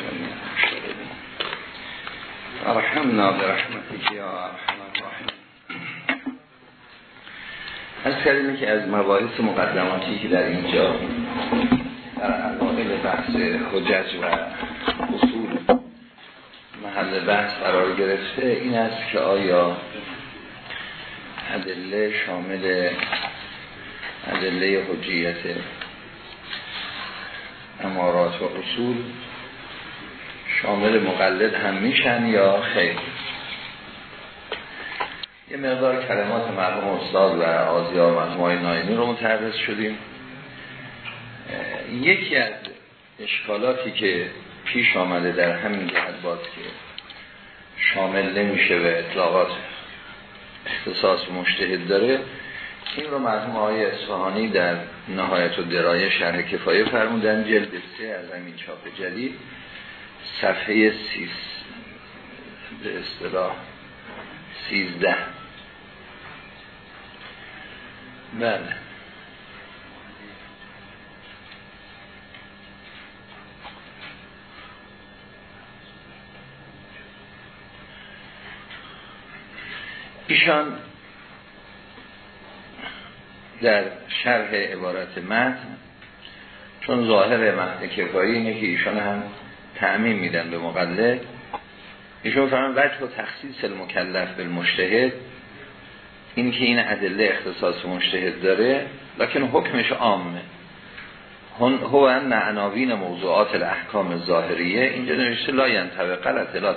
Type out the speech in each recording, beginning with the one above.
جميعا. ارحمنا برحمتك ارحم از کردیم که از مباحث مقدماتی که در اینجا در اوائل بحث حجج و اصول محل بحث قرار گرفته این است که آیا ادله شامل ادله حجیت امارات و اصول شامل مقلد هم میشن یا خیر؟ یه مقدار کلمات مرحوم استاد و آزیار مرحوم ناینی رو متعرض شدیم. یکی از اشکالاتی که پیش آمده در همین جهت باز که شامل نمیشه و اطلاقات اختصاص مشتهد داره این رو مرحوم آقای اصفهانی در نهایت و درایه شرح کفایه فرمودن جلد سه از همین چاپ جدید صفحه سیز به اصطلاح سیزده. بله. ایشان در شرح عبارت متن چون ظاهر متن کفایی اینه که ایشان هم تعمیم میدن به مقلد. ایشان فرمان وجه و تخصیص المکلف به المشتهد این که این ادله اختصاص مشتهد داره لکن حکمش عامه. هو ان عناوین موضوعات الاحکام ظاهریه اینجا نوشته لا ینطبق غلط لا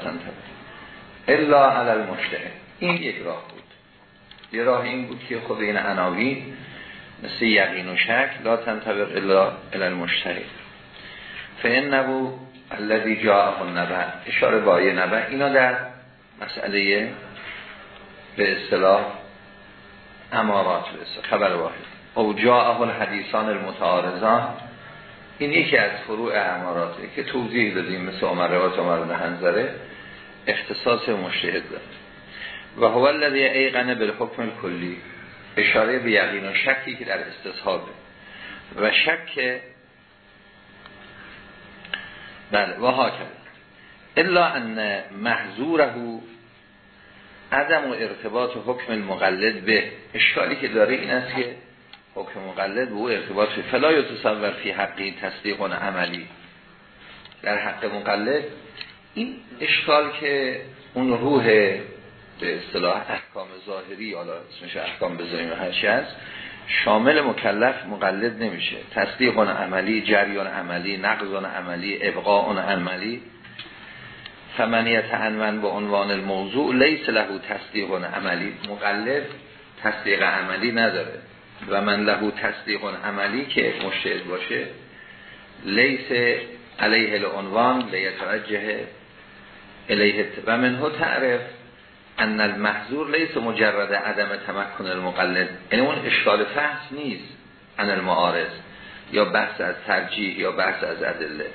الا علی المشتهد این یک راه بود. یه راه این بود که خود این عناوین مثل یقین و شک لا تنطبق الا علی المشتهد فان نبو الذی جاءه النبع اشاره با یه نبع اینا در مسئله به اصطلاح امارات به خبر واحد. او جاءه الحدیثان المتعارضان. این یکی از فروع اماراته که توضیح دادیم مثل عمر روات عمر بن حنظره اختصاص مشتهد داره. و هو الذی ایقن بالحکم کلی اشاره به یقین و شکی که در استصحابه و شک بله و ها کرد. الا ان محضوره عدم و ارتباط حکم المقلد به. اشکالی که داره این است که حکم مقلد به او ارتباط فلا یا تصور فی حقی تصدیق و عملی. در حق مقلد این اشکال که اون روح به اصطلاح احکام ظاهری حالا اسمش احکام بذاریم هرچی هست شامل مکلف مقلد نمیشه. تصدیق عملی جریان عملی نقض عملی ابقاء عملی. فمنیت عنوان به عنوان الموضوع لیس له تصدیق عملی. مقلد تصدیق عملی نداره. و من له تصدیق عملی که مشهد باشه لیس علیه العنوان لیتوجه الیه و منه تعرف ان المحضور لیس مجرد عدم تمکن المقلد. یعنی اون اشکال فحص نیست ان المعارض. یا بحث از ترجیح یا بحث از ادله.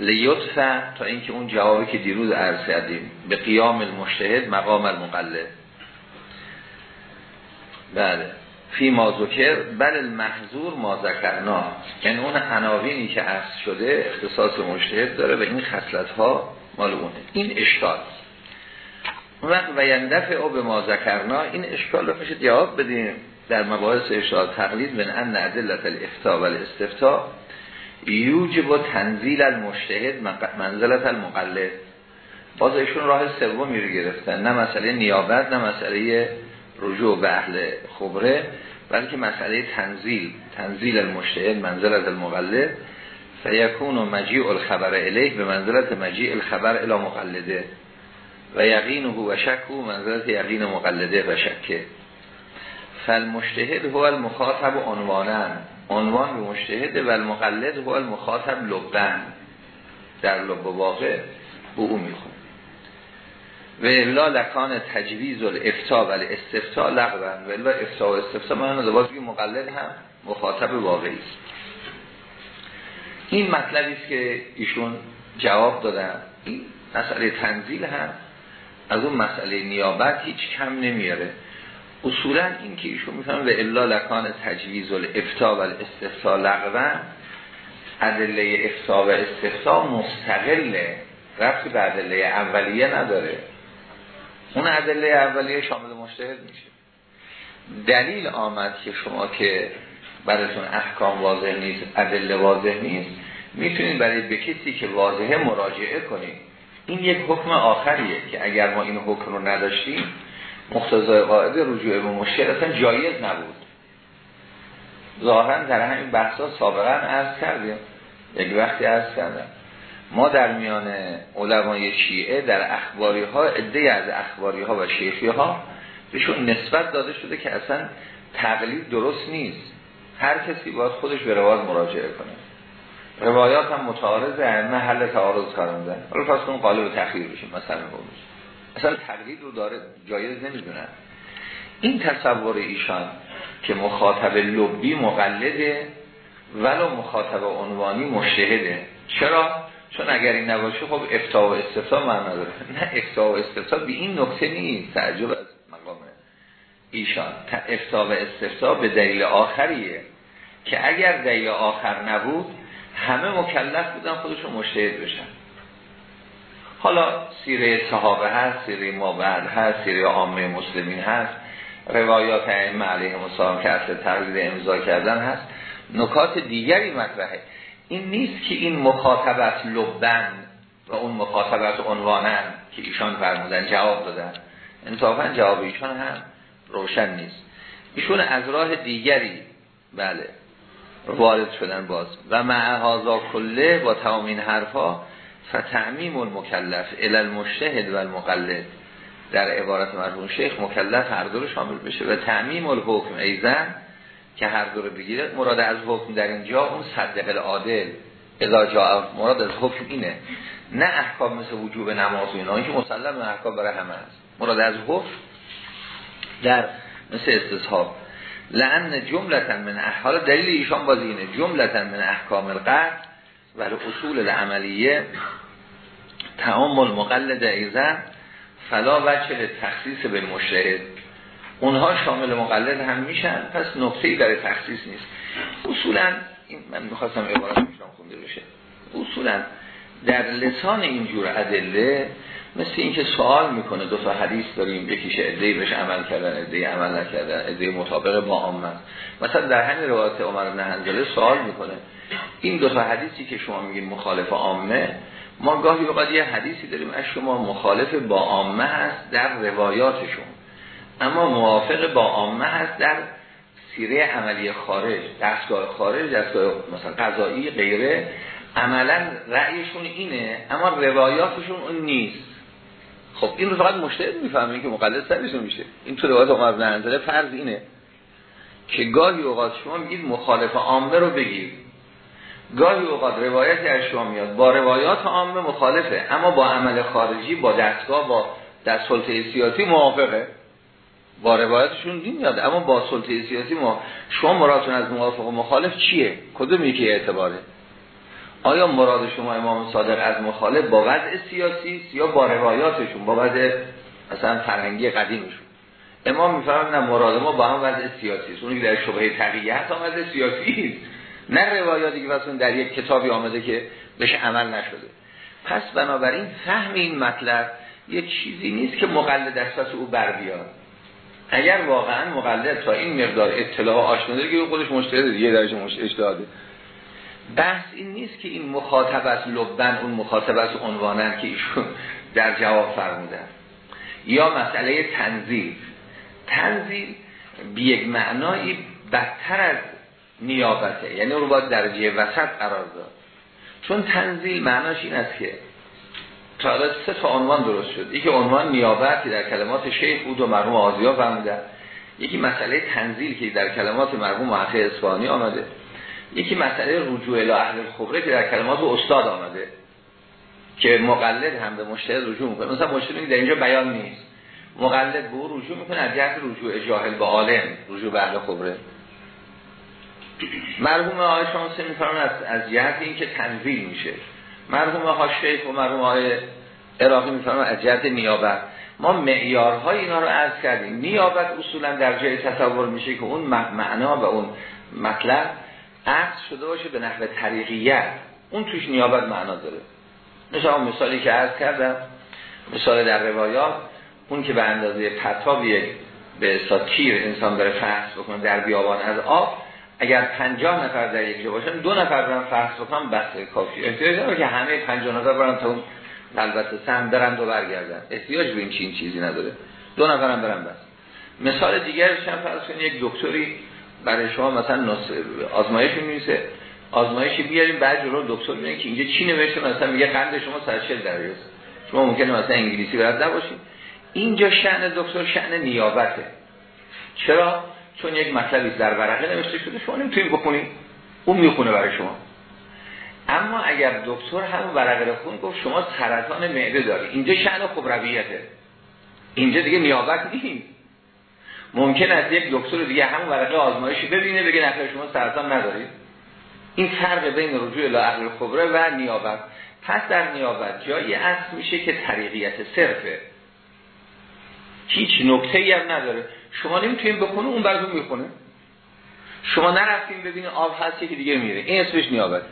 لیطفه تا اینکه اون جوابی که دیروز عرض کردیم به قیام المشتهد مقام المقلد. بله. فی ما ذکر بل المحضور ما ذکرنا. یعنی اون عناوینی که عرض شده اختصاص مشتهد داره و این خصلت ها مال این اشکال. وقت و یندفع او به ما ذکرنا این اشکال رو میشه جواب بدیم. در مباحث اشتاد تقلید من ان عدلت الافتا و الاستفتا یوجب و تنزیل المشتهد منزلت المقلد. باز ایشون راه سومی رو گرفتن. نه مسئله نیابت نه مسئله رجوع به اهل خبره بلکه مسئله تنزیل تنزیل المشتهد منزلت المقلد. فیکون و مجیع الخبر الیه به منزلت مجیع الخبر الى مقلده. و یقینه و شکه منزلت یقین مقلده و شکه. فالمشتهد هو المخاطب عنوانن عنوان به مشتهد و المقلد هو المخاطب لبن. در لب واقع به او میخون و الا لکان تجویز الافتا و الاستفتا لغوان و الا افتا و استفتا من مقلد هم مخاطب واقعی است. این مطلبی است که ایشون جواب دادن. این مسئله تنزیل هم از اون مسئله نیابت هیچ کم نمیاره. اصولا این که ایشون می‌فهمن و الا لکان تجویز الافتا و الاستفتا لغوا ادله افتا و استفتا مستقله. رفتی به ادله اولیه نداره. اون ادله اولیه شامل مشتهد میشه. دلیل آمد که شما که براتون احکام واضح نیست ادله واضح نیست می‌تونید برای به کسی که واضحه مراجعه کنید. این یک حکم آخریه که اگر ما این حکم رو نداشتیم مختزای قاعده رجوع به مشکل اصلا جایز نبود. ظاهرا در همین بحثا سابقا عرض کردیم. یک وقتی عرض کردم. ما در میان علمای شیعه در اخباری ها عده از اخباری ها و شیخی ها بهشون نسبت داده شده که اصلا تقلید درست نیست. هر کسی باید خودش به روایت مراجعه کنه. روایات هم متعارضه محل تعارض کارنده حالا پس اون قالب تخییر بشیم مثلا بگوش اصلا تقلید رو داره جایز نمی‌دونن این تصور ایشان که مخاطب لبی مقلده ولو مخاطب عنوانی مشهده چرا؟ چون اگر این نباشه خب افتاء و استفتا معنی نداره. نه افتاء و استفتا به این نکته نیست تعجب از مقام ایشان. افتاء و استفتا به دلیل آخریه. که اگر دلیل آخر نبود همه مکلف بودن خودشون مشتهد بشن. حالا سیره صحابه هست سیره ما بعد هست سیره عامه مسلمین هست روایات ائمه علیه السلام که اصل تقلید امضا کردن هست. نکات دیگری مطرحه. این نیست که این مخاطبت لبن و اون مخاطبت عنوانن که ایشان فرمودن جواب دادن. انصافا جواب ایشان هم روشن نیست. ایشون از راه دیگری بله. وارد شدن باز. و معهازا کله با تمام این حرفا فتعمیم المکلف المشتهد و المقلد. در عبارت مرحوم شیخ مکلف هر دو شامل بشه و تعمیم الحکم ایزن که هر دو رو بگیره مراد از حکم در اینجا اون صدق العادل اذا جا مراد از حکم اینه. نه احکام مثل وجوب نماز و اینا که مسلم احکام برای همه است. مراد از حکم در مثل استصحاب. لعن جملتا من احکام دلیل ایشان باز اینه. جملتا من احکام القرد و اصول العملیه تعامل مقلد ایزن فلا وجه تخصیص به مشهد اونها شامل مقلد هم میشن پس نقطه‌ای برای تخصیص نیست. اصولا این من می‌خواستم عبارت میشم خونده بشه. اصولا در لسان اینجور ادله مثل اینکه سوال می‌کنه دو تا حدیث داریم یکیش ادهی بهش عمل کردن ادهی عمل نکردن ادهی مطابق با عامه مثلا در همین روایت عمر بن حنظله سوال می‌کنه این دو تا حدیثی که شما میگین مخالف عامه ما گاهی اوقات یه حدیثی داریم از شما مخالف با عامه هست در روایاتشون اما موافق با عامه هست در سیره عملی خارج دستگاه خارج دستگاه مثلا قضایی غیره. عملا رأیشون اینه اما روایاتشون اون نیست. خب این رو فقط مشتهد می‌فهمه که مقلد سرش میشه این تو روایت عمر بن فرض اینه که گاهی اوقات شما میگید مخالف عامه رو بگیر. گاهی اوقات روایتی از شما میاد با روایات عامه مخالفه اما با عمل خارجی با دستگاه با در سلطه سیاسی موافقه. با روایتشون میاد اما با سلطه سیاسی ما شما مرادتون از موافق و مخالف چیه؟ کدوم یکی اعتباره؟ آیا مراد شما امام صادق از مخالف با وضع سیاسی یا با روایاتشون با وضع مثلا فرهنگی قدیمشون؟ امام میفرماد نه مراد ما با هم وضع سیاسی است. اونی که در شبهه تقییت هم وضع سیاسی است. نه روایاتی که مثلا در یک کتابی آمده که بهش عمل نشده. پس بنابراین فهم این مطلب یک چیزی نیست که مقلد دست او بر بیاد. اگر واقعا مقلد تا این مقدار اطلاع آشنا داره که خودش مشتهد یه درجه اجتهاده. بحث این نیست که این مخاطب از لبن اون مخاطب از عنوانن که ایشون در جواب فرمودن. یا مسئله تنزیل. تنزیل بی یک معنایی بدتر از نیابته. یعنی رو باید درجه وسط قرار داد. چون تنزیل معناش این است که تا سه تا عنوان درست شد. یکی عنوان نیابتی در کلمات شیخ بود و مرحوم آزیا فرمودن. یکی مسئله تنزیل که در کلمات مرحوم محقق اسفانی آمده. یکی مسئله رجوع الی اهل خبره که در کلمات استاد آمده که مقلد هم به مشتهد رجوع می‌کنه. مثلا مشتهد در اینجا بیان نیست. مقلد به رجوع می‌کنه از جهت رجوع جاهل به عالم رجوع به اهل خبره. مرحوم آقای شانسه میفرمان از, از جهت این که تنزیل میشه. مرحوم ها شیخ و مرحوم های عراقی میفرمان از جهت نیابت. ما معیارهای اینا رو عرض کردیم. نیابت اصولا در جای تصور میشه که اون معنا و اون مطلب عرض شده باشه به نحو طریقیت. اون توش نیابت معنا داره. مثلا مثالی که عرض کردم مثال در روایات اون که به اندازه پتاب یک به کیر انسان داره فحص بکنه در بیابان از آب اگر پنجاه نفر در یک جا باشن دو نفر برن فحص بکنن بس کافی. احتیاج داره که همه پنجاه نفر برن تا اون البته سهم برن و برگردن. احتیاج به این چین چیزی نداره. دو نفر هم برن بس. مثال دیگرش هم فرض کنید یک دکتری برای شما مثلا آزمایش می‌نویسه. آزمایشی بیاریم بعد جلو دکتر میگه که اینجا چی نوشته؟ مثلا میگه قند شما 140 درجه است. شما ممکنه مثلا انگلیسی بلد نباشید اینجا شأن دکتر شأن نیابته. چرا؟ چون یک مطلبی در ورقه نوشته شده شما نمی‌تونید بکنید اون می‌خونه برای شما. اما اگر دکتر هم ورقه خون گفت شما سرطان معده داری اینجا شأن خبرویته اینجا دیگه نیابت نیست. ممکن است یک دکتر دیگه هم ورقه آزمایشی ببینه بگه نخیر شما سرطان ندارید. این فرق بین رجوع الی عقل خبره و نیابت. پس در نیابت جایی اصل میشه که طریقیت صرفه. هیچ نکته ای هم نداره. شما نمی‌تونید بکنه اون براتون می‌خونه. شما نرفتین ببینید آب هست که دیگه میره. این اسمش نیابت.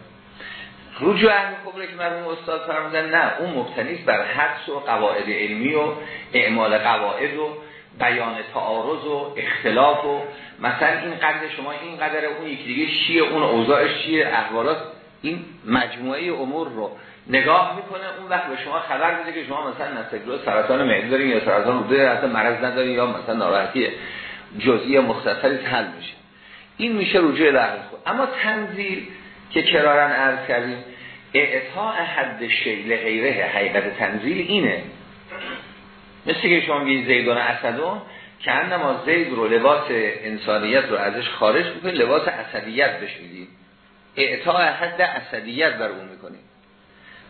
رجوع اهل خبره که مرحوم استاد فرمودن نه اون مبتنی بر حدس و قواعد علمی و اعمال قواعد و بیان تعارض و اختلاف و مثلا این قدر شما این قدر اون یکی دیگه چیه اون اوضاعش چیه احوالات این مجموعه امور رو نگاه می‌کنه اون وقت به شما خبر میده که شما مثلا نسکلو سرطان معده دارین یا سرطان روده اصلا مرض ندارین یا مثلا ناراحتی جزئی مختصری حل میشه. این میشه رجوع در خود. اما تنزیل که کرارن عرض کردیم اعطاء حد شیل غیره حقیقت تنزیل اینه مثل که شما میگید زیدان اسدون که انما زید رو لباس انسانیت رو ازش خارج می‌کنید لباس اسدیت بهش می‌دید اعطاء حد اسدیت بر اون می‌کنید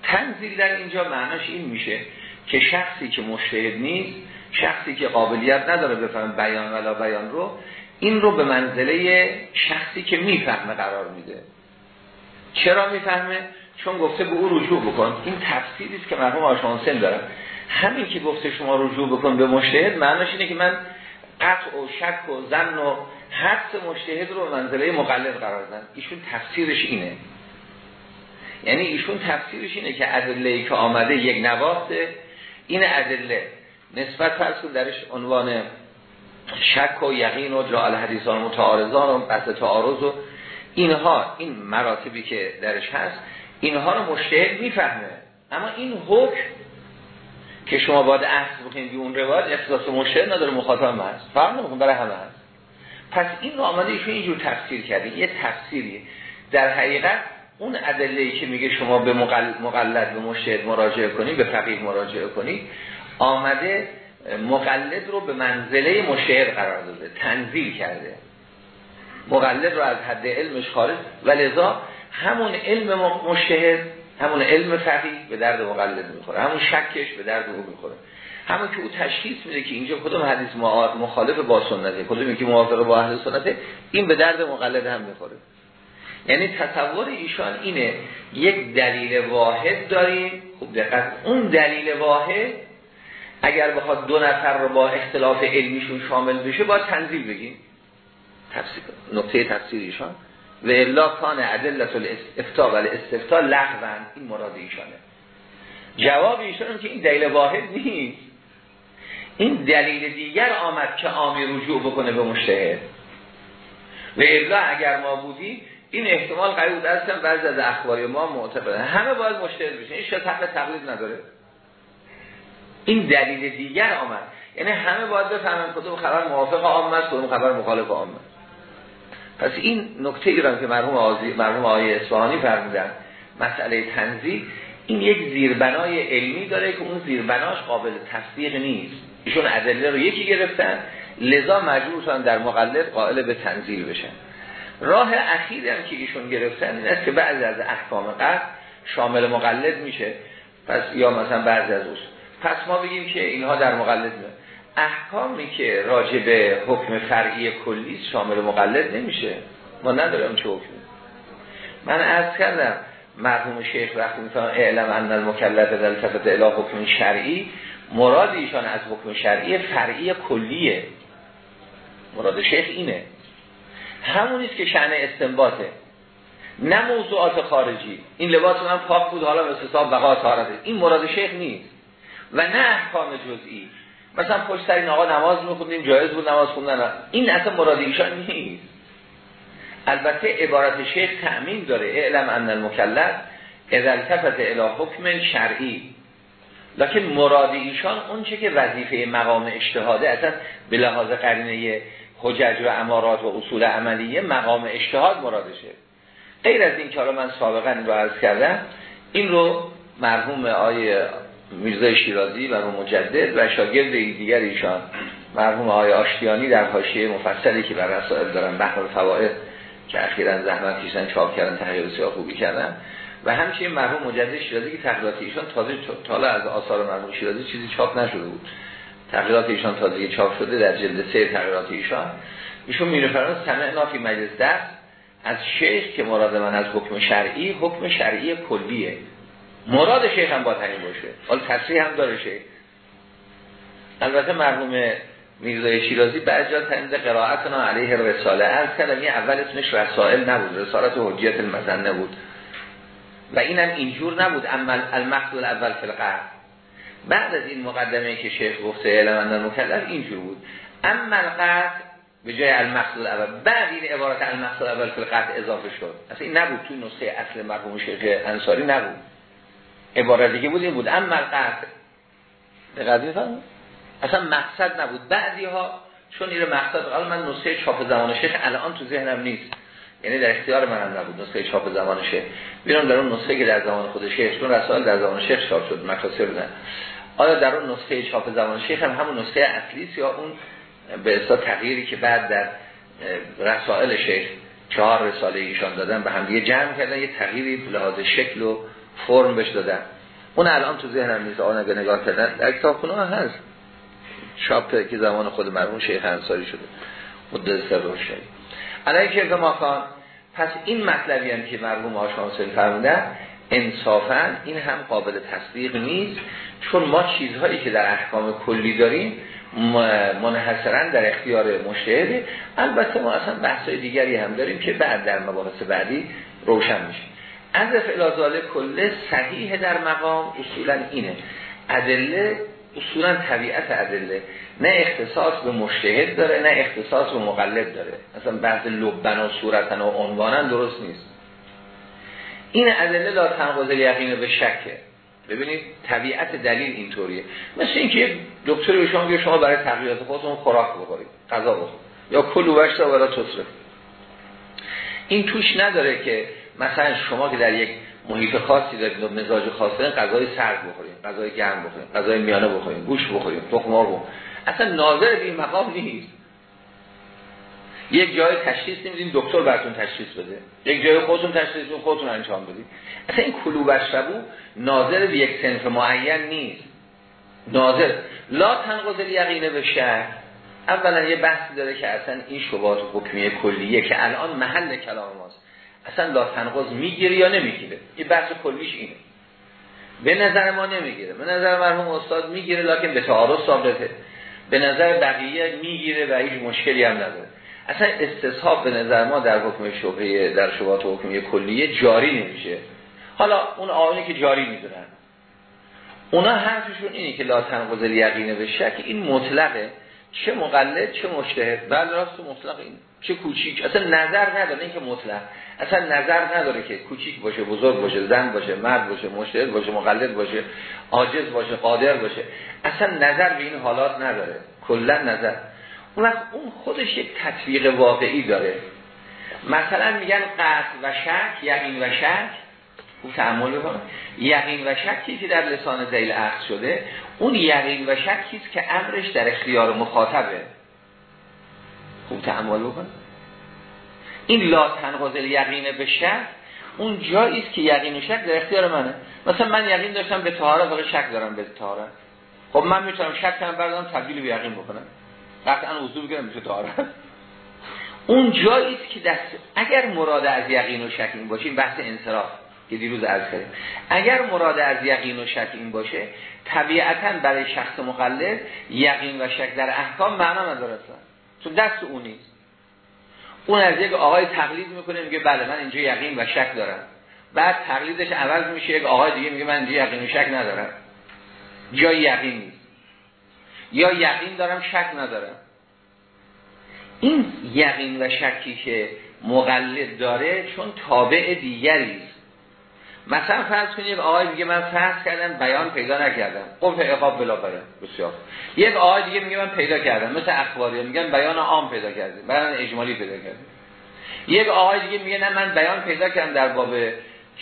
تنزیل در اینجا معناش این میشه که شخصی که مشتهد نیست شخصی که قابلیت نداره بفهم بیان ولا بیان رو این رو به منزله شخصی که می‌فهمه قرار میده. چرا می‌فهمه؟ چون گفته به او رجوع بکن. این تفسیری است که مرحوم آشانسن دارن همین که گفته شما رجوع بکن به مشتهد معناش اینه که من قطع و شک و زن و حدس مشتهد رو منزله مقلد قرار دادن ایشون تفسیرش اینه. یعنی ایشون تفسیرش اینه که ادله که آمده یک نواخته این ادله نسبت فرسون درش عنوان شک و یقین و جعل حدیثان متعارضان و بحث تعارض و اینها این مراتبی که درش هست اینها رو مشتهد می‌فهمه. اما این حکم که شما باید احس بکنید اون روایت اختصاص مشتهد نداره مخاطب هست. فهم نمیکن برای همه هست. پس این رو آمده ایشون اینجور تفسیر کرده. یه تفسیری در حقیقت اون ادله که میگه شما به مقلد به مشهد مراجعه کنید به فقیه مراجعه کنید آمده مقلد رو به منزله مشهد قرار داده تنزیل کرده. مقلد رو از حد علمش خارج. و لذا همون علم مشهد همون علم فقیه به درد مقلد می‌خوره همون شکش به درد او می‌خوره. همون که او تشخیص میده که اینجا کدوم حدیث مخالف با سنته کدومی که موافق با اهل سنته این به درد مقلد هم می‌خوره. یعنی تصور ایشان اینه یک دلیل واحد داریم خوب دقت اون دلیل واحد اگر بخواد دو نفر رو با اختلاف علمیشون شامل بشه باید تنظیم بگیم. تفسیر نقطه تفسیر ایشان. و الا کان عدلت الافتاء و الاستفتاء لغوان این مراد ایشانه. جواب ایشان که این دلیل واحد نیست. این دلیل دیگر آمد که آمی رجوع بکنه به مشتهد. و الا اگر ما بودیم این احتمال قریب بود. هستن بعضی از اخباری ما معتقدن. همه باید مشتهد بشن. این شاید تقلید نداره. این دلیل دیگر آمد. یعنی همه باید بفهمن کدوم خبر موافق عام است کدوم خبر مخالف است. پس این نکته ایران که مرحوم آزی مرحوم آقای اصفهانی فرمودن مسئله تنزیل این یک زیربنای علمی داره که اون زیربناش قابل تصدیق نیست. ایشون ادله رو یکی گرفتن لذا مجبور در مقلد قائل به تنزیل بشن. راه اخیری هم که ایشون گرفتن این است که بعضی از احکام قصد شامل مقلد میشه. پس یا مثلا بعضی از اوست پس ما بگیم که اینها در مقلد میشه احکامی که راجع به حکم فرعی کلی شامل مقلد نمیشه. ما ندارم چه حکمی. من عرض کردم مرحوم شیخ وقتی می‌تونم اعلم ان المکلف در تفت اله حکم شرعی. مراد ایشان از حکم شرعی فرعی کلیه. مراد شیخ اینه. همونیست که شعن استنباطه. نه موضوعات خارجی. این لباس من پاک بود حالا به حساب بقا تارده این مراد شیخ نیست. و نه احکام جزئی. مثلا پشت سر این آقا نماز میخوندیم جایز بود نماز خوندن. این اصلا مراد ایشان نیست. البته عبارت شیخ تأمین داره. اعلم ان المکلف اذا التفت الى حکم شرعی. لکن مراد ایشان اون چه که وظیفه مقام اجتهاده اصلا به لحاظ قرینه حجج و امارات و اصول عملیه مقام اجتهاد مرادشه. غیر از این که حالا من سابقا رو عرض کردم این رو مرحوم آیه میرزا شیرازی و مجدد و شاگرد دیگر ایشان مرحوم آیه آشتیانی در حاشیه مفصلی که بر رسائل دارن بحر الفوائد که اخیرا زحمت کشیدن چاپ کردن تحقیق بسیار خوبی کردن. و همچنین مرحوم مجدد شیرازی که تحقیقات ایشان تازه تالا از آثار مرحوم شیرازی چیزی چاپ نشده بود. تحقیقات ایشان تازه چاپ شده در جلد سه تحقیقات ایشان. ایشون میره فرمان سمعنا فی مجلس درس. از شیخ که مراد من از حکم شرعی حکم شرعی کلیه. مراد شیخ هم باید همین باشه. حال تصریح هم داره شیخ. البته مرحوم میرزای شیرازی بعد جا تنید قرائتنا علیه رساله از کردم یه اول اسمش رسائل نبود. رسالت حجیت المزن نبود. و اینم اینجور نبود. اما المقدول اول فلقه بعد از این مقدمه که شیخ گفته علمان مکلف اینجور بود. اما القطع به جای المقصود اول بعد این عبارت المقصود اول فلقت اضافه شد. اصلا این نبود. توی نسخه اصل مرحوم شیخ انصاری نبود. عبارت دیگه بود این بود. اما القطع قضیه فهم اصلا مقصد نبود. بعضی ها چون این مقصد قال من نسخه چاپ زمان شیخ الان تو ذهنم نیست. یعنی در اختیار من هم نبود نسخه چاپ زمان شیخ. بیرون در اون نسخه که در زمان خود شیخ چون رسائل در زمان شیخ چاپ شد مکاسر بودن آیا در اون نسخه چاپ زمان شیخ هم همون نسخه اصلی یا اون به اصلا تغییری که بعد در رسائل شیخ چهار رساله ایشان دادن به هم دیگه جمع کردن؟ یه تغییری لحاظ شکل و فرم بهش دادن. اون الان تو ذهنم نیست آن اگه نگاه کردن. در کتاب هست. چاپ که زمان خود مرحوم شیخ انصاری شده. مدت سر روشنی علیه که ما پس این مطلبی هم که مرحوم آشانسل فرمودن انصافا این هم قابل تصدیق نیست چون ما چیزهایی که در احکام کلی داریم منحصرا در اختیار مشهده. البته ما اصلا بحثای دیگری هم داریم که بعد در مباحث بعدی روشن میشه. از فعلازاله کله صحیح در مقام اصولا اینه. ادله اصولا طبیعت ادله. نه اختصاص به مشتهد داره نه اختصاص به مقلد داره. مثلا بعض لبن و صورتن و عنوانن درست نیست. این ادله لا تنقض یقین به شکه. ببینید طبیعت دلیل اینطوریه. مثل اینکه یک دکتری به شما شما برای تغییرات خودتون خوراک بخورید غذا بخورید. یا کلو بشتا برای تصرف این توش نداره که مثلا شما که در یک محیط خاصی و مزاج خاصی دارید غذای سرد بخورید غذای گرم بخورید غذای میانه بخورید گوش بخورید تخم مرغ اصلا ناظر به این مقام نیست. یک جای تشخیص نمیدین دکتر براتون تشخیص بده. یک جای خودتون تشخیص خودتون انجام بدید اصلا این کلو بشربو ناظر به یک سنف معین نیست. ناظر. لا تنقض یقینه به شهر. اولا یه بحثی داره که اصلا این شبات حکمیه کلیه که الان محل کلام ماست. اصلا لا تنقض می‌گیره یا نمی‌گیره این بحث کلیش اینه. به نظر ما نمی‌گیره. به نظر مرحوم استاد می‌گیره لکن به تعارض ثابته. به نظر بقیه می‌گیره و هیچ مشکلی هم نداره. اصلا استصحاب به نظر ما در حکم شبهه در شبهات حکمی کلیه جاری نمیشه. حالا اون آقایی که جاری می‌دونن اونا حرفشون اینه که لا تنقض یقینه به شک این مطلقه. چه مقلد چه مجتهد بله راست مطلق این چه کوچیک. اصلا نظر نداره این که مطلق. اصلا نظر نداره که کوچیک باشه بزرگ باشه زن باشه مرد باشه مجتهد باشه مقلد باشه عاجز باشه قادر باشه. اصلا نظر به این حالات نداره. کلا نظر. اون وقت اون خودش یک تطبیق واقعی داره. مثلا میگن قصد و شک یقین و شک. خوب تعمل بکن یقین و شکی که در لسان زیل عقد شده. اون یقین و شکی که امرش در اختیار مخاطبه. خوب تعمل بکن. این لا تنقض یقین به شک اون جایی است که یقین و شک در اختیار منه. مثلا من یقین داشتم به طهارت ولی شک دارم به طهارت. خب من می‌تونم شک کنم بردارم تبدیل به یقین بکنم قطعا وضو بگیرم میشه طهارت. اون جایی است که دست اگر مراد از یقین و شک این باشه این بحث انصراف که دیروز عرض کردیم. اگر مراد از یقین و شک این باشه طبیعتا برای شخص مقلد یقین و شک در احکام معنا نداره چون دست او نیست. اون از یک آقای تقلید می‌کنه میگه بله من اینجا یقین و شک دارم. بعد تقلیدش عوض میشه یک آقای دیگه میگه من اینجا یقین و شک ندارم. جای یقین نیست. یا یقین دارم شک ندارم. این یقین و شکی که مقلد داره چون تابع دیگری. مثلا فرض کنید یک آقای دیگه من فرض کردم بیان پیدا نکردم. قفل اقاب بلا بیان بسیار. یک آقای دیگه میگه من پیدا کردم. مثل اخباری میگن بیان عام پیدا کردیم. بیان اجمالی پیدا کردیم. یک آقای دیگه میگه نه من بیان پیدا کردم در باب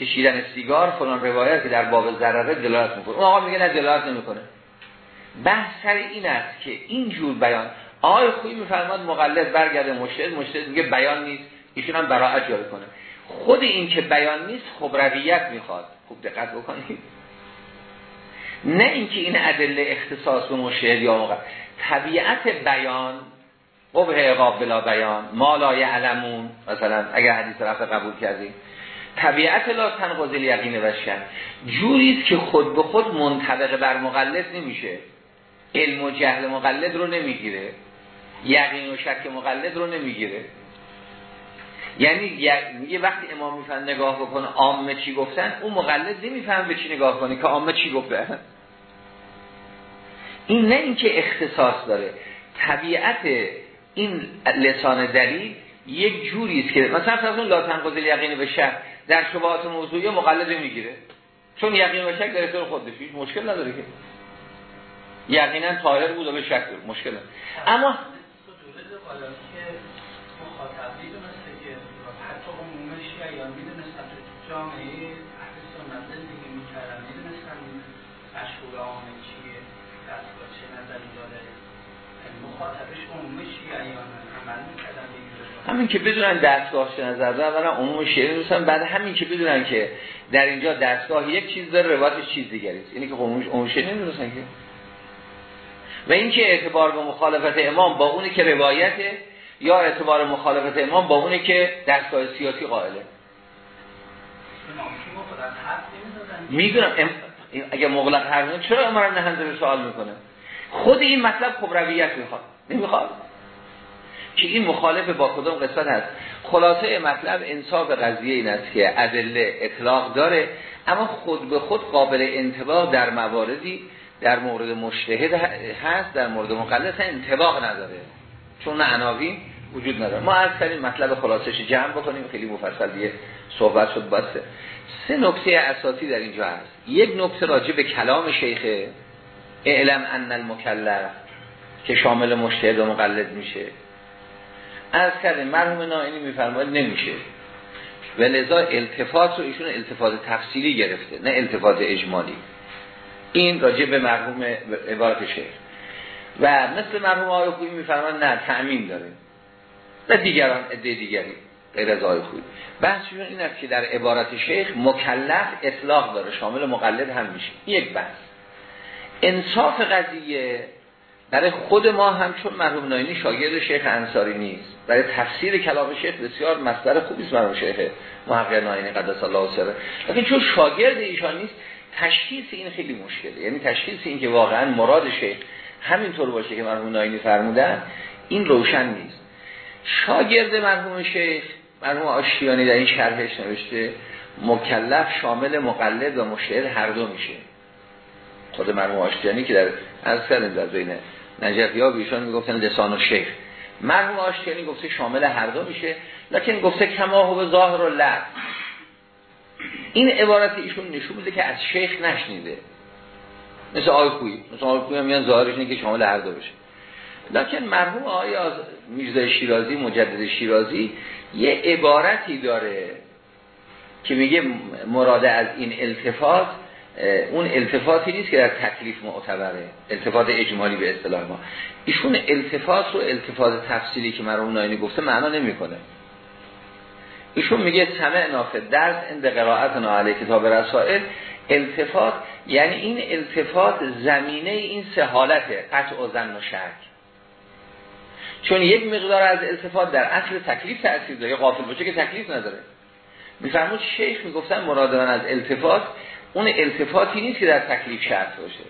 کشیدن سیگار فلان روایت که در باب ضرره دلالت می‌کنه. اون آقا میگه نه دلالت نمی‌کنه. بحث سر این است که این جور بیان. آقای خویی میفرماد مقلد برگرده مشتهد مشتهد میگه بیان نیست. ایشون هم براعت جاری کنه. خود این که بیان نیست خب رویت می‌خواد. خوب دقت بکنید. نه اینکه این ادله اختصاص به مشهد یا موقع. طبیعت بیان قبه اقاب بلا بیان ما لا یعلمون مثلا اگر حدیث رفت قبول کردیم. طبیعت لا تنقضی یقین و جوریست که خود به خود منطبق بر مقلد نمیشه. علم و جهل مقلد رو نمی‌گیره. یقین و شک مقلد رو نمی‌گیره. یعنی یه وقتی امام میفهم نگاه بکنه عامه چی گفتن اون مقلد نمیفهم به چی نگاه کنه که عامه چی گفته. این نه اینکه اختصاص داره. طبیعت این لسان دلیل یک جوری است که مثلا فرض لا تنقض یقین به شک در شبهات موضوعی مقلد می‌گیره. چون یقین و شک اختیار خودش. مشکل نداره که. یقینا طاهر بود و به شک مشکل اما جامعه اهل سنت زندگی می‌کردن. می‌دونستن مشهور آمه چیه دستگاه چه نظری داره مخاطبش همین که بدونن دستگاه چه نظر داره اولا عموم شیعه می‌دونستن بعد همین که بدونن که در اینجا دستگاه یک چیز داره روایتش چیز دیگری است. اینی که عموم شیعه نمی‌دونستن که. و اینکه اعتبار به مخالفت امام با اونی که روایته یا اعتبار مخالفت امام با اونی که دستگاه سیاسی قائله. می‌دونم ام... اگه مغلق حرمونه چرا عمر نهنده به سوال می‌کنه؟ خود این مطلب خبرویت می‌خواد. نمی‌خواد. که این مخالف با کدوم قسمت هست؟ خلاصه مطلب انصاف قضیه این است که ادله اطلاق داره اما خود به خود قابل انتباه در مواردی در مورد مشتهد هست در مورد مقلد انتباه نداره. چون عناوین وجود نداره. ما از مطلب خلاصش جمع بکنیم. خیلی مفصل دیگه صحبت شد باسته سه نکته اساسی در اینجا هست. یک نکته راجع به کلام شیخ اعلم ان المکلف که شامل مشتهد و مقلد میشه. از کردیم مرحوم نائینی میفرماید نمیشه. و لذا التفات رو ایشون التفات تفصیلی گرفته نه التفات اجمالی. این راجع به مرحوم عبارت شیخ. و مثل مرحوم آقای خوبی میفرمان نه تأمین داره. و دیگران عده دیگری. آقای خوبی بحثشون این است که در عبارت شیخ مکلف اطلاق داره شامل مقلد هم میشه. یک بحث. انصاف قضیه برای خود ما هم چون مرحوم ناینی شاگرد شیخ انصاری نیست برای تفسیر کلام شیخ بسیار مصدر خوبی است مرحوم شیخ محقق ناینی قدس الله سره لیکن چون شاگرد ایشان نیست تشخیص این خیلی مشکله. یعنی تشخیص این که واقعا مراد شیخ همینطور باشه که مرحوم ناینی فرمودن این روشن نیست. شاگرد مرحوم شیخ مرحوم آشتیانی در این شرحش نوشته مکلف شامل مقلد و مشهد هر دو میشه. خود مرحوم آشتیانی که در از کردیم در بین نجفی ها بیشان می‌گفتن لسان و شیخ. مرحوم آشتیانی گفته شامل هر دو میشه لکن گفته کما به ظاهر و لب. این عبارت ایشون نشون میده که از شیخ نشنیده. مثل آی خویی مثل آی خویی هم میان ظاهرش که شامل هر دو بشه لکن مرحوم آقای میرزا شیرازی مجدد شیرازی یه عبارتی داره که میگه مراد از این التفات اون التفاتی نیست که در تکلیف معتبره التفات اجمالی به اصطلاح ما. ایشون التفات رو التفات تفصیلی که مرحوم ناینی گفته معنا نمی‌کنه. ایشون میگه سمع نافه درس اند قرائت علی کتاب رسائل. التفات یعنی این التفات زمینه این سه حالته قطع و زن و شک. چون یک مقدار از التفات در اصل تکلیف تأثیر داره. قافل باشه که تکلیف نداره. میفرمود شیخ می‌گفتن مراد من از التفات اون التفاتی نیست که در تکلیف شرط باشه.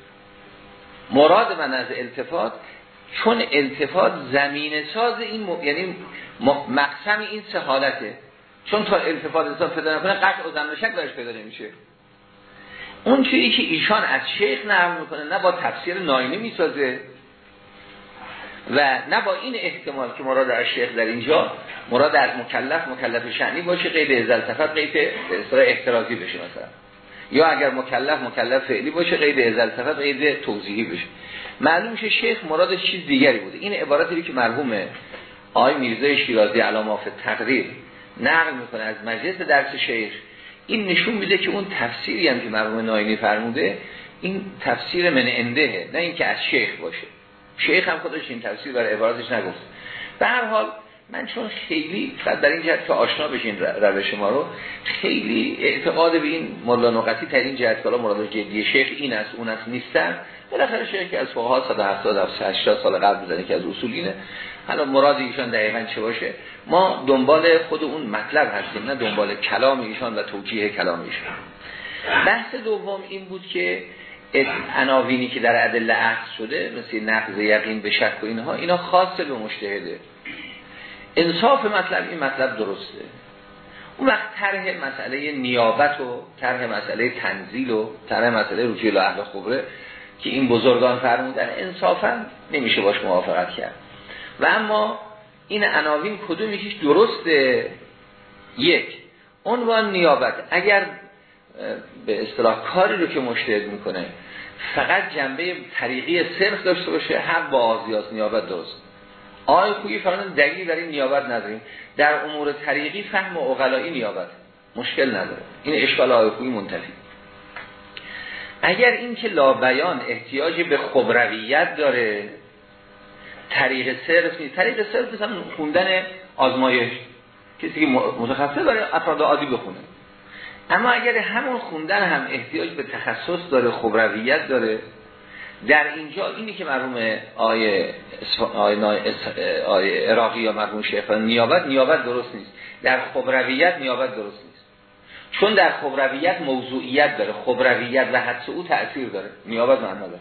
مراد من از التفات چون التفات زمین ساز این م... یعنی مقسم این سه حالته. چون تا التفات انسان پیدا نکنه قطع و زن شک درش پیدا نمیشه. اون چیزی که ایشان از شیخ نرم می‌کنه نه با تفسیر ناینه می‌سازه و نه با این احتمال که مراد از شیخ در اینجا مراد از مکلف مکلف شعنی باشه قید ازل تفت قید احترازی بشه مثلا. یا اگر مکلف مکلف فعلی باشه قید ازل تفت قید توضیحی بشه. معلوم میشه شیخ مراد چیز دیگری بوده. این عبارتی که مرحوم آقای میرزای شیرازی علامات تقریر نقل می‌کنه از مجلس درس شیخ این نشون میده که اون تفسیری هم که مرحوم ناینی فرموده این تفسیر من انده نه اینکه از شیخ باشه. شیخ هم خودش این تفسیر برای عبارتش نگفت. به هر حال من چون خیلی فقط در این جهت که آشنا بشین روش ما رو خیلی اعتقاد به این مولا نقطی تر این جهت که مراد جدی شیخ این است اون است نیستن بالاخره شیخ که از فقها 170 80 سال قبل بزنه که از اصول اینه. حالا مراد ایشان دقیقا چه باشه؟ ما دنبال خود اون مطلب هستیم نه دنبال کلام ایشان و توجیه کلام ایشان. بحث دوم این بود که عناوینی که در ادله عقل شده مثل نقض یقین به شک و اینها اینا خاصه به مشتهده. انصاف مطلب این مطلب درسته. اون وقت طرح مسئله نیابت و طرح مسئله تنزیل و طرح مسئله رجوع اهل خبره که این بزرگان فرمودن انصافا نمیشه باش موافقت کرد. و اما این عناوین کدوم یکیش درسته؟ یک عنوان نیابت. اگر به اصطلاح کاری رو که مشتهد می‌کنه فقط جنبه طریقی صرف داشته باشه هم با آزیاز نیابت درست. آقای خویی فقط دلیل در این نیابت نداریم. در امور طریقی فهم و اغلایی نیابت. مشکل نداره. این اشکال آقای خویی منتفی. اگر این که لابیان احتیاج به خبرویت داره طریق صرف نیست. طریق صرف مثلا خوندن آزمایش. کسی که متخصص برای افراد عادی بخونه. اما اگر همون خوندن هم احتیاج به تخصص داره خبرویت داره در اینجا اینی که مرحوم آیه آیه عراقی یا مرحوم شیخ نیابت نیابت درست نیست. در خبرویت نیابت درست نیست. چون در خبرویت موضوعیت داره خبرویت و حدس او تأثیر داره. نیابت معنا داره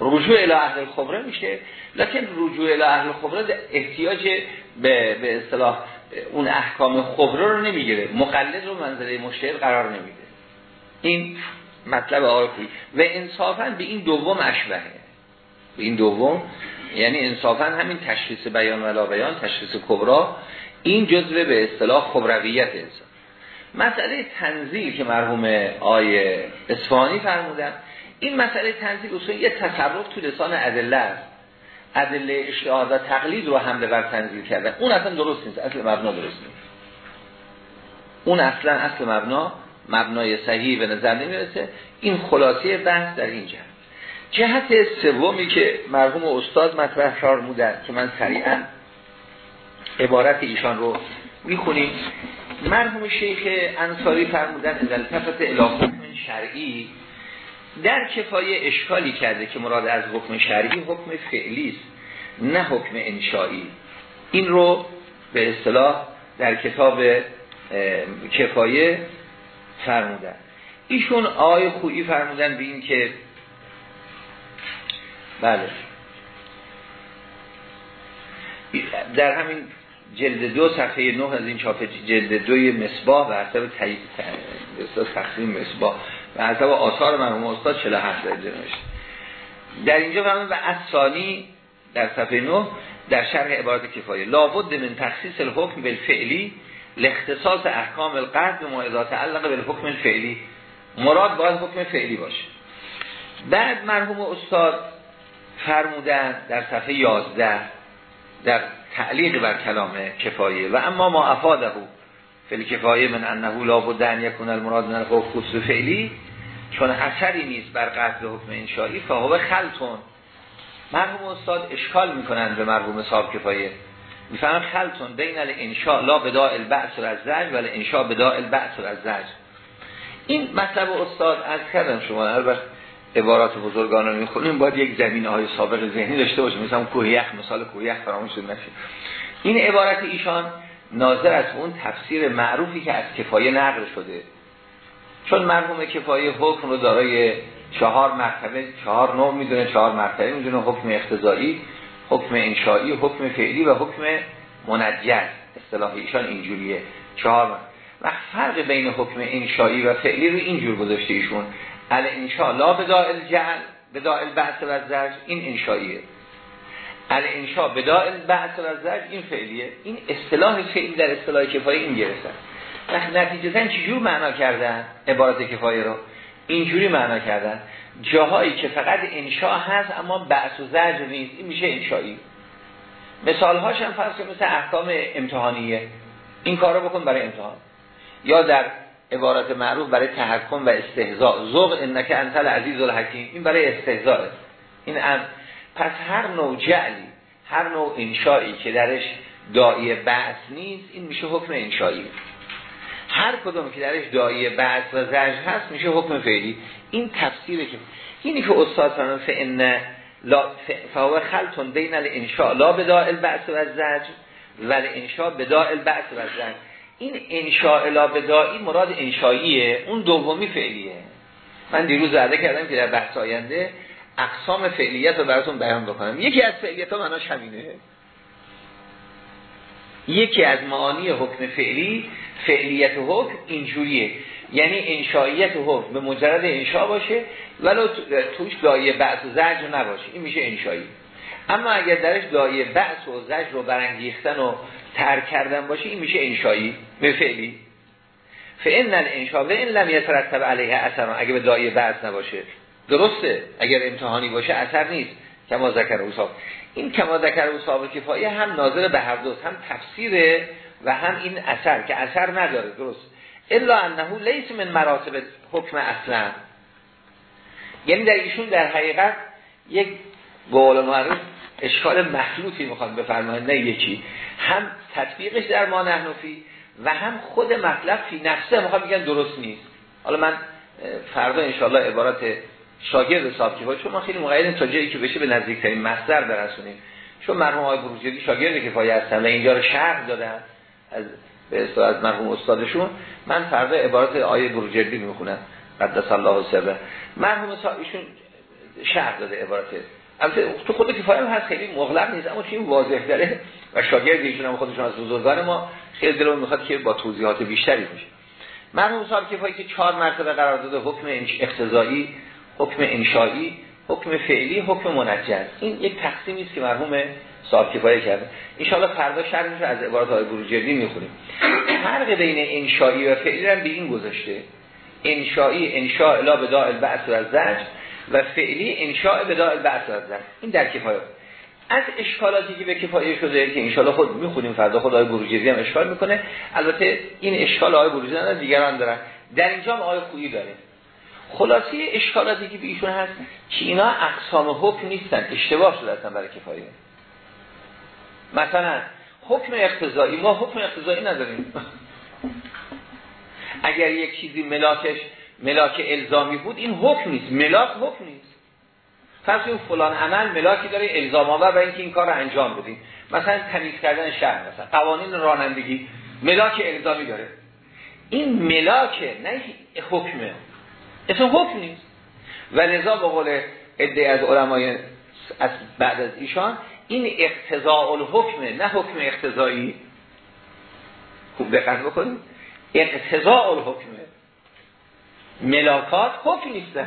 رجوع الى اهل خبره میشه لکن رجوع الى اهل خبره احتیاج به به اصطلاح اون احکام خبره رو نمی‌گیره. مقلد رو منزله مشتهد قرار نمیده. این مطلب آقای و انصافا به این دوم اشبهه. به این دوم یعنی انصافا همین تشخیص بیان ولا بیان تشخیص کبرا این جزوه به اصطلاح خبرویت انسان. مسئله تنزیل که مرحوم آی اصفهانی فرمودن این مسئله تنزیل اصلا یه تصرف تو لسان ادله است. ادله اشتهاد و تقلید رو حمله بر تنزیل کردن. اون اصلا درست نیست اصل مبنا درست نیست. اون اصلا اصل مبنا مبنای صحیح به نظر نمی‌رسه. این خلاصه بحث در این جهت. جهت سومی که مرحوم استاد مطرح فرمودن که من سریعا عبارت ایشان رو می‌خونیم. مرحوم شیخ انصاری فرمودن از التفت الى شرعی در کفایه اشکالی کرده که مراد از حکم شرعی حکم فعلی است نه حکم انشایی این رو به اصطلاح در کتاب کفایه فرمودن. ایشون آقای خویی فرمودن به این که بله. در همین جلد دو صفحه نه از این چاپ جلد دوی مصباح و حسب تقسیم مصباح. حسب آثار مرحوم استاد 47 درجه نوشته در اینجا فرمودن و اصانی در صفحه 9 در شرح عبارت کفایه. لابد من تخصیص الحکم بالفعلی لاختصاص احکام القرد به موعظات تعلق به حکم الفعلی. مراد باید حکم فعلی باشه. بعد مرحوم استاد فرمودن در صفحه 11 در تعلیق بر کلام کفایه. و اما ما افاده فعلی کفایه من انه لا بد ان یکون المراد من خصوص فعلی چون اثری نیست بر قصد حکم انشایی فهو خلطون. مرحوم استاد اشکال می‌کنند به مرحوم صاحب کفایه. میفهم خلطون بین الانشاء لا بداء البعث و الزج ولی انشاء بداء البعث و الزج این مطلب استاد از کردم شما هر وقت عبارات بزرگان رو می‌خونیم باید یک زمینه های سابق ذهنی داشته باشه مثلا کوه یخ مثال کوه یخ فراموش نشه این عبارت ایشان ناظر از اون تفسیر معروفی که از کفایه نقل شده. چون مرحوم کفایه حکم رو دارای چهار مرتبه چهار نوع می‌دونه چهار مرتبه می‌دونه حکم اقتضایی حکم انشایی حکم فعلی و حکم منجز. اصطلاح ایشان اینجوریه. چهار و فرق بین حکم انشایی و فعلی رو اینجور گذاشته ایشون. ال انشا لا بدائل جعل بدائل بحث و زرج این انشاییه ال انشا بدائل بحث و زرج این فعلیه. این اصطلاح فعلی در اصطلاح کفایه این گرفتن نتیجتا چجور معنا کردن عبارت کفایه رو؟ اینجوری معنا کردن. جاهایی که فقط انشا هست اما بحث و زرج نیست. این میشه انشایی مثال هاش هم فرض مثل احکام امتحانیه. این کار رو بکن برای امتحان. یا در عبارت معروف برای تحکم و استهزاء ذوق انک انتل عزیز الحکیم. این برای استهزاء این هم پس هر نوع جعلی هر نوع انشایی که درش دایی بحث نیست این میشه حکم انشایی هر کدوم که درش دایی بحث و زجر هست میشه حکم فعلی. این تفسیره که اینی که استاد فرمان فان لا فهو خلطون بین الانشاء لا بداء البعث و الزجر ولی انشاء بداء البعث و الزجر. این انشاء لا بدائی مراد انشاییه اون دومی فعلیه. من دیروز زده کردم که در بحث آینده اقسام فعلیت رو براتون بیان بکنم. یکی از فعلیت ها مناش همینه. یکی از معانی حکم فعلی فعلیت حکم اینجوریه. یعنی انشاییت حکم. به مجرد انشا باشه ولو توش دایه بعث و زجر نباشه. این میشه انشایی اما اگر درش دایه بعث و زجر رو برانگیختن و ترک کردن باشه این میشه انشایی به فعلی. فعن الانشا و این لم یترتب علیه اثر اگه به دایه بعث نباشه. درسته؟ اگر امتحانی باشه اثر نیست. کما ذکر اوصاف. این کما ذکر اوصاف کفایه هم ناظر به هر دوست هم تفسیره و هم این اثر که اثر نداره درست. الا انه لیس من مراتب حکم اصلا. یعنی در ایشون در حقیقت یک قول معروف اشکال مخلوطی می‌خواد بفرمایند نه یکی. هم تطبیقش در ما نحنفی و هم خود مطلب فی نفسه. می‌خواد بگن درست نیست. حالا من فردا انشاءالله عبارت شاگرد صاحب که چون ما خیلی مقیدیم تا جایی که بشه به نزدیکترین مصدر برسونیم. چون مرحوم آقای بروجردی شاگرد کفایه هستن و اینجا رو شرح دادن. از به از مرحوم استادشون. من فردا عبارت آیه بروجردی می‌خونم. قدس الله سره مرحوم ایشون شرح داده عبارت. البته تو خود کفایه هست خیلی مغلق نیست اما چون واضح داره و شاگرد ایشون هم خودشون از بزرگان ما خیلی دلمون می‌خواد که با توضیحات بیشتری میشه مرحوم صاحب کفایه که چهار مرتبه قرار داده حکم اقتضایی حکم انشایی حکم فعلی حکم منجز. این یک تقسیمی است که مرحوم صاحب کفایه کرده ان فردا شرحش از عبارات های بروجردی می‌خونیم. فرق بین انشایی و فعلی هم به این گذاشته. انشایی انشاء الا بداء البعث و زج و فعلی انشاء بداء البعث و زج این در کفایه. از اشکالاتی که به کفایه شده که انشالله خود می‌خونیم فردا خود آقای بروجردی هم اشکال می‌کنه. البته این اشکال آقای بروجردی دیگران دارن. در اینجا هم خویی داره. خلاصی اشکالاتی که به ایشون هست که اینا اقسام حکم نیستن اشتباه شده هستن برای کفایه. مثلا حکم اقتضایی ما حکم اقتضایی نداریم. اگر یک چیزی ملاکش ملاک الزامی بود این حکم نیست. ملاک حکم نیست. فرض اون فلان عمل ملاکی داره الزام آور برای اینکه این کار رو انجام بدیم. مثلا تمیز کردن شهر مثلا قوانین رانندگی ملاک الزامی داره. این ملاکه نه حکمه. اسم حکم نیست. و لذا به قول عده از علمای از بعد از ایشان این اقتضاء الحکمه نه حکم اقتضایی. خوب دقت بکنید. اقتضاء الحکمه ملاکات حکم نیست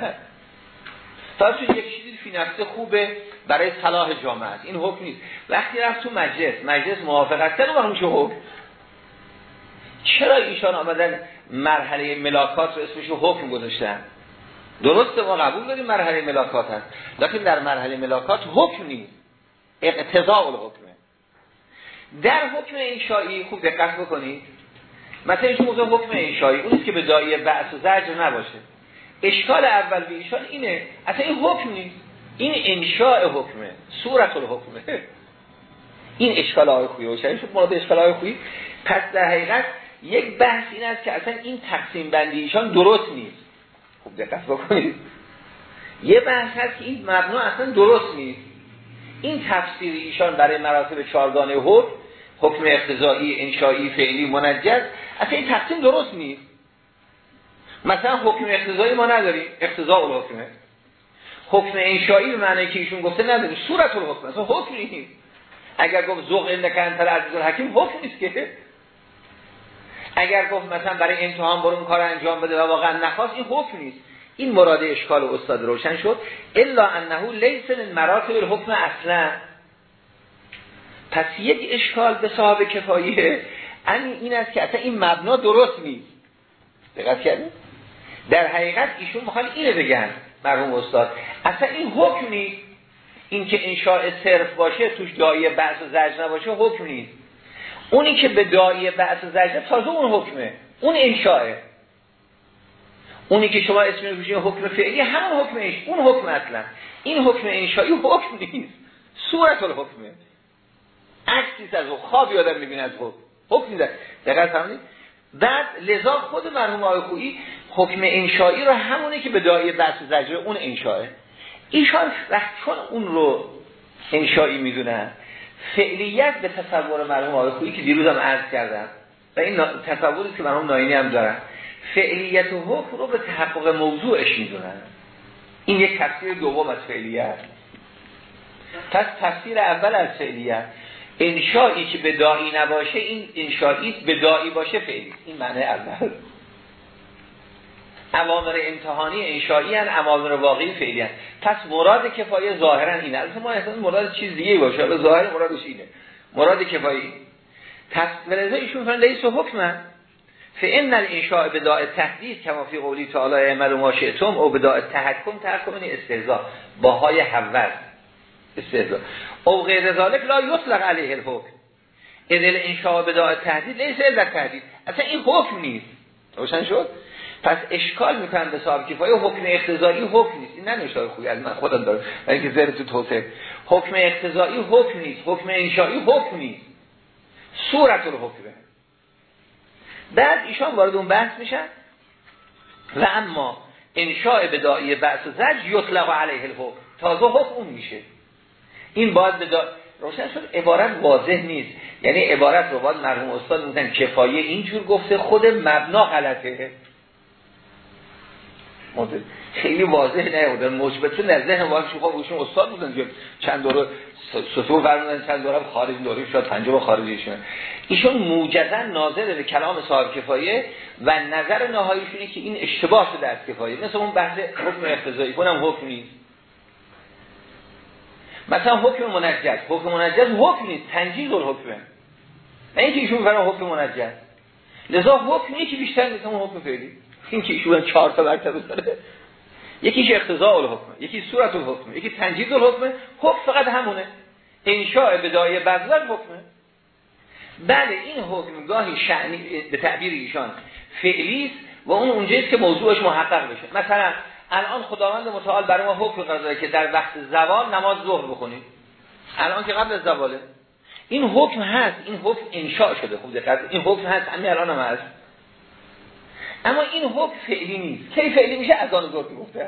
فرض یک چیزی فی نفسه خوبه برای صلاح جامعه. است این حکم نیست. وقتی رفت تو مجلس مجلس موافقت کنه و میشه حکم. چرا ایشان آمدن مرحله ملاکات رو اسمش حکم گذاشتن؟ درسته ما قبول داریم مرحله ملاکات هست. لیکن در مرحله ملاکات حکم نیست. اقتضاء الحکمه در حکم انشایی خوب دقت بکنید. مثلا این موضوع حکم انشایی اونیست که به دایه بعث و زجر نباشه. اشکال اول به ایشان اینه اصلا این حکم نیست. این انشاء حکمه صورت الحکمه این اشکال های خویی باشه شد مراد اشکال های خویی. پس در حقیقت یک بحث این است که اصلا این تقسیم بندی ایشان درست نیست. خوب دقت بکنید. یه بحث هست که این مبنا اصلا درست نیست. این تفسیر ایشان برای مراتب چارگانه حکم حکم اقتضایی انشایی فعلی منجز. اصلا این تقسیم درست نیست. مثلا حکم اقتضایی ما نداریم. اقتضاء الحکمه. حکم انشایی به معنی که ایشون گفته نداریم. صورت الحکم اصلا حکم نیست. اگر گفت ذوق انک انتر عزیز الحکیم حکم نیست که. اگر گفت مثلا برای امتحان برو اون کار انجام بده و واقعا نخواست این حکم نیست. این مراد اشکال استاد روشن شد. الا انه لیس مراتب الحکم اصلا. پس یک اشکال به صاحب کفاییه. این است که اصلا این مبنا درست نیست. دقت کردید در حقیقت ایشون می‌خوان اینو بگن مرحوم استاد. اصلا این حکم نیست. این که انشاء صرف باشه توش دایه بحث و زجر نباشه حکم نیست. اونی که به دایه بحث و زجر تازه اون حکمه. اون انشاءه اونی که شما اسم میگوشین حکم فعلی همون حکمش اون حکم اصلا. این حکم انشایی حکم نیست. صورت الحکمه عکسی از خواب یادم می‌بینه از حکم حکم نیست. بعد لذا خود مرحوم آقای خویی حکم انشایی رو همونه که به دایه بحث زجر اون انشاه ایشان وقت چون اون رو انشایی می‌دونن فعلیت به تصور مرحوم آقای خویی که دیروزم عرض کردم و این تصوری که مرحوم ناینی هم دارن فعلیت و حکم رو به تحقق موضوعش می‌دونن. این یک تفسیر دوم از فعلیت. پس تفسیر اول از فعلیت. انشایی که به دایی نباشه این انشایی به دایی باشه فعلی. این معنی اول. اوامر امتحانی انشایی هن اوامر واقعی فعلی هن. پس مراد کفایه ظاهرا اینه. البته ما اصلا مراد چیز دیگه باشه. ظاهر مرادش اینه. مراد کفایه تصویر ایشون فرن لیس حکمن. فان الانشاء بداع تهدید کما فی قولی تعالی اعملوا ما شئتم او بداع تحکم تحکم این استهزاء. باهای حول استهزاء. او غیر ذلك لا یطلق علیه الحکم. اذا الانشاء بداع تهدید لیس الا تهدید اصلا این حکم نیست. روشن شد؟ پس اشکال می‌کنن به صاحب کفایه حکم اقتضایی حکم نیست. این ننوشته خوبی. از من خودم دارم. اینکه زر تو توسعه حکم اقتضایی حکم نیست. حکم انشایی حکم نیست. صورت الحکمه. بعد ایشان وارد اون بحث میشن و اما انشاء بدایی و زج یطلق علیه الحکم. تازه حکم اون میشه. این باید بدا... روشن شد عبارت واضح نیست. یعنی عبارت رو باید مرحوم استاد میگن کفایه. اینجور گفته خود مبنا غلطه. خیلی واضح نه مثبت نه ذهن واضح شو خب استاد بودن چند دوره سطور فرمودن چند دوره خارج دوره شد پنجم خارجیشون. ایشون موجزا ناظر به کلام صاحب کفایه و نظر نهاییشونه که این اشتباه شده از کفایه. مثل اون بحث حکم اقتضایی. کنم حکم نیست. مثلا حکم منجز. حکم منجز حکم نیست. تنجیز الحکمه نه اینکه ایشون فرمان حکم منجز. لذا حکم یکی بیشتر نیست اون حکم فعلی. این که ایشون چهار تا مرتبه داره. یکیش اقتضاء الحکم یکی صورت الحکم یکی تنجیز الحکم حکم فقط همونه. انشاء بدایه بذل حکمه. بله این حکم گاهی شعنی به تعبیر ایشان فعلی و اون اونجاییست که موضوعش محقق بشه. مثلا الان خداوند متعال برای ما حکم قضایی که در وقت زوال نماز ظهر بخونید الان که قبل از زواله. این حکم هست این حکم انشاء شده. خوب دقت این حکم هست. همین الان هم هست. اما این حکم فعلی نیست. کی فعلی میشه؟ از آن گفته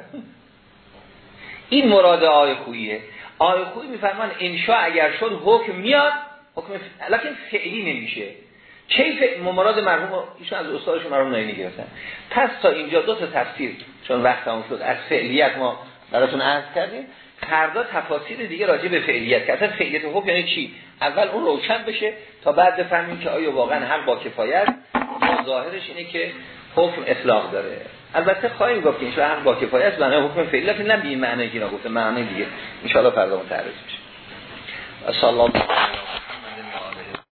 این مراد آیه خوییه آیه خویی میفرمان انشاء اگر شد حکم میاد حکم ف... لکن فعلی نمیشه. کیف مراد مرحوم ایشون از استادشون مرحوم ناینی گرفتن. پس تا اینجا دو تا تفسیر چون وقت هم شد از فعلیت ما براتون عرض کردیم. فردا تفاصیل دیگه راجع به فعلیت که اصلا فعلیت حکم یعنی چی؟ اول اون روشن بشه تا بعد بفهمیم که آیا واقعا حق با کفایت. ظاهرش اینه که حکم اطلاق داره. البته خواهیم گفت که حق با کفایت معنی حکم فعلی نه به این معنی گفته معنی دیگه. ان شاء الله فردا متعرض میشه. صلی الله